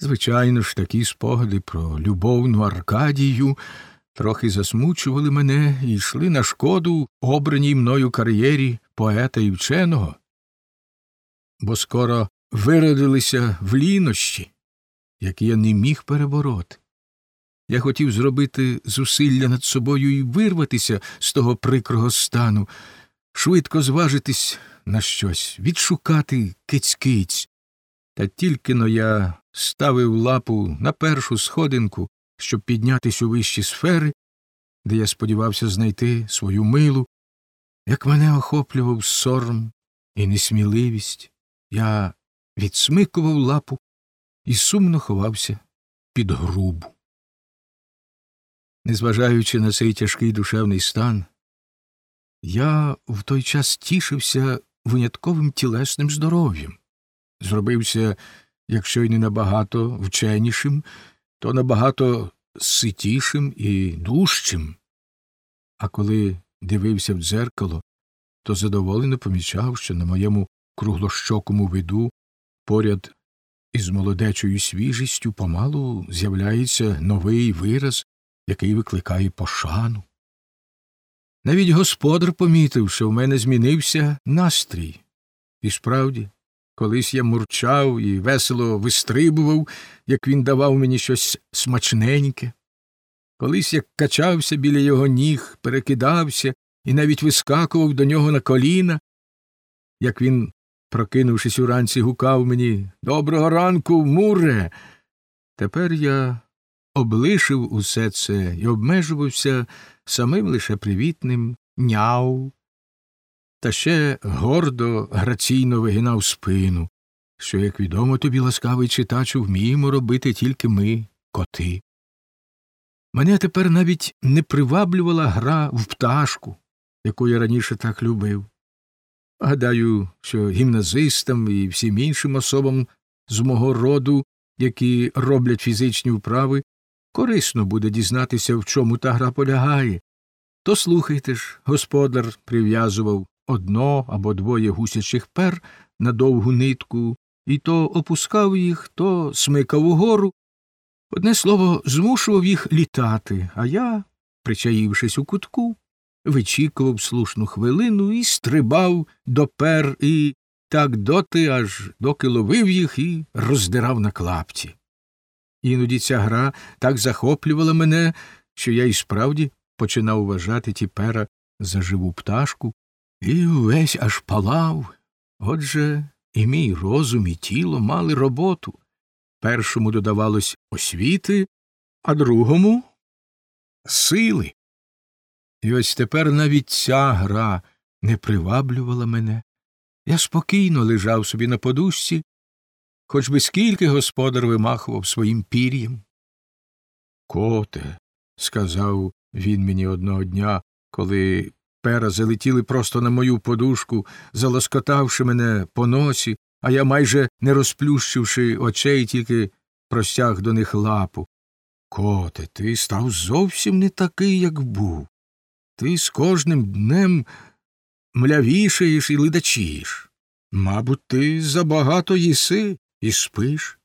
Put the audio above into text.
Звичайно ж, такі спогади про любовну Аркадію трохи засмучували мене і йшли на шкоду обраній мною кар'єрі поета і вченого, бо скоро виродилися в лінощі, які я не міг перебороти. Я хотів зробити зусилля над собою і вирватися з того прикрого стану, швидко зважитись на щось, відшукати киць-киць. Та тільки но я ставив лапу на першу сходинку, щоб піднятись у вищі сфери, де я сподівався знайти свою милу, як мене охоплював сором і несміливість, я відсмикував лапу і сумно ховався під грубу. Незважаючи на цей тяжкий душевний стан, я в той час тішився винятковим тілесним здоров'ям, зробився, якщо й не набагато вченішим, то набагато ситішим і дужчим. А коли дивився в дзеркало, то задоволено помічав, що на моєму круглощокому виду поряд із молодечою свіжістю помалу з'являється новий вираз, який викликає пошану. Навіть господар помітив, що в мене змінився настрій. І справді, колись я мурчав і весело вистрибував, як він давав мені щось смачненьке. Колись я качався біля його ніг, перекидався і навіть вискакував до нього на коліна, як він, прокинувшись уранці, гукав мені Доброго ранку, муре. Тепер я облишив усе це і обмежувався самим лише привітним няу, та ще гордо, граційно вигинав спину, що, як відомо тобі, ласкавий читачу, вміємо робити тільки ми, коти. Мене тепер навіть не приваблювала гра в пташку, яку я раніше так любив. Гадаю, що гімназистам і всім іншим особам з мого роду, які роблять фізичні вправи, корисно буде дізнатися, в чому та гра полягає. То слухайте ж, господар прив'язував одно або двоє гусячих пер на довгу нитку, і то опускав їх, то смикав угору. Одне слово, змушував їх літати, а я, причаївшись у кутку, вичікував слушну хвилину і стрибав до пер і так доти, аж доки ловив їх і роздирав на клапті. Іноді ця гра так захоплювала мене, що я і справді починав вважати ті пера за живу пташку, і увесь аж палав. Отже, і мій розум, і тіло мали роботу. Першому додавалось освіти, а другому сили. І ось тепер навіть ця гра не приваблювала мене. Я спокійно лежав собі на подушці, хоч би скільки господар вимахував своїм пір'ям. Коте, сказав він мені одного дня, коли пера залетіли просто на мою подушку, залоскотавши мене по носі, а я, майже не розплющивши очей, тільки простяг до них лапу. Коте, ти став зовсім не такий, як був. Ти з кожним днем млявішаєш і ледачієш. Мабуть, ти забагато їси і спиш.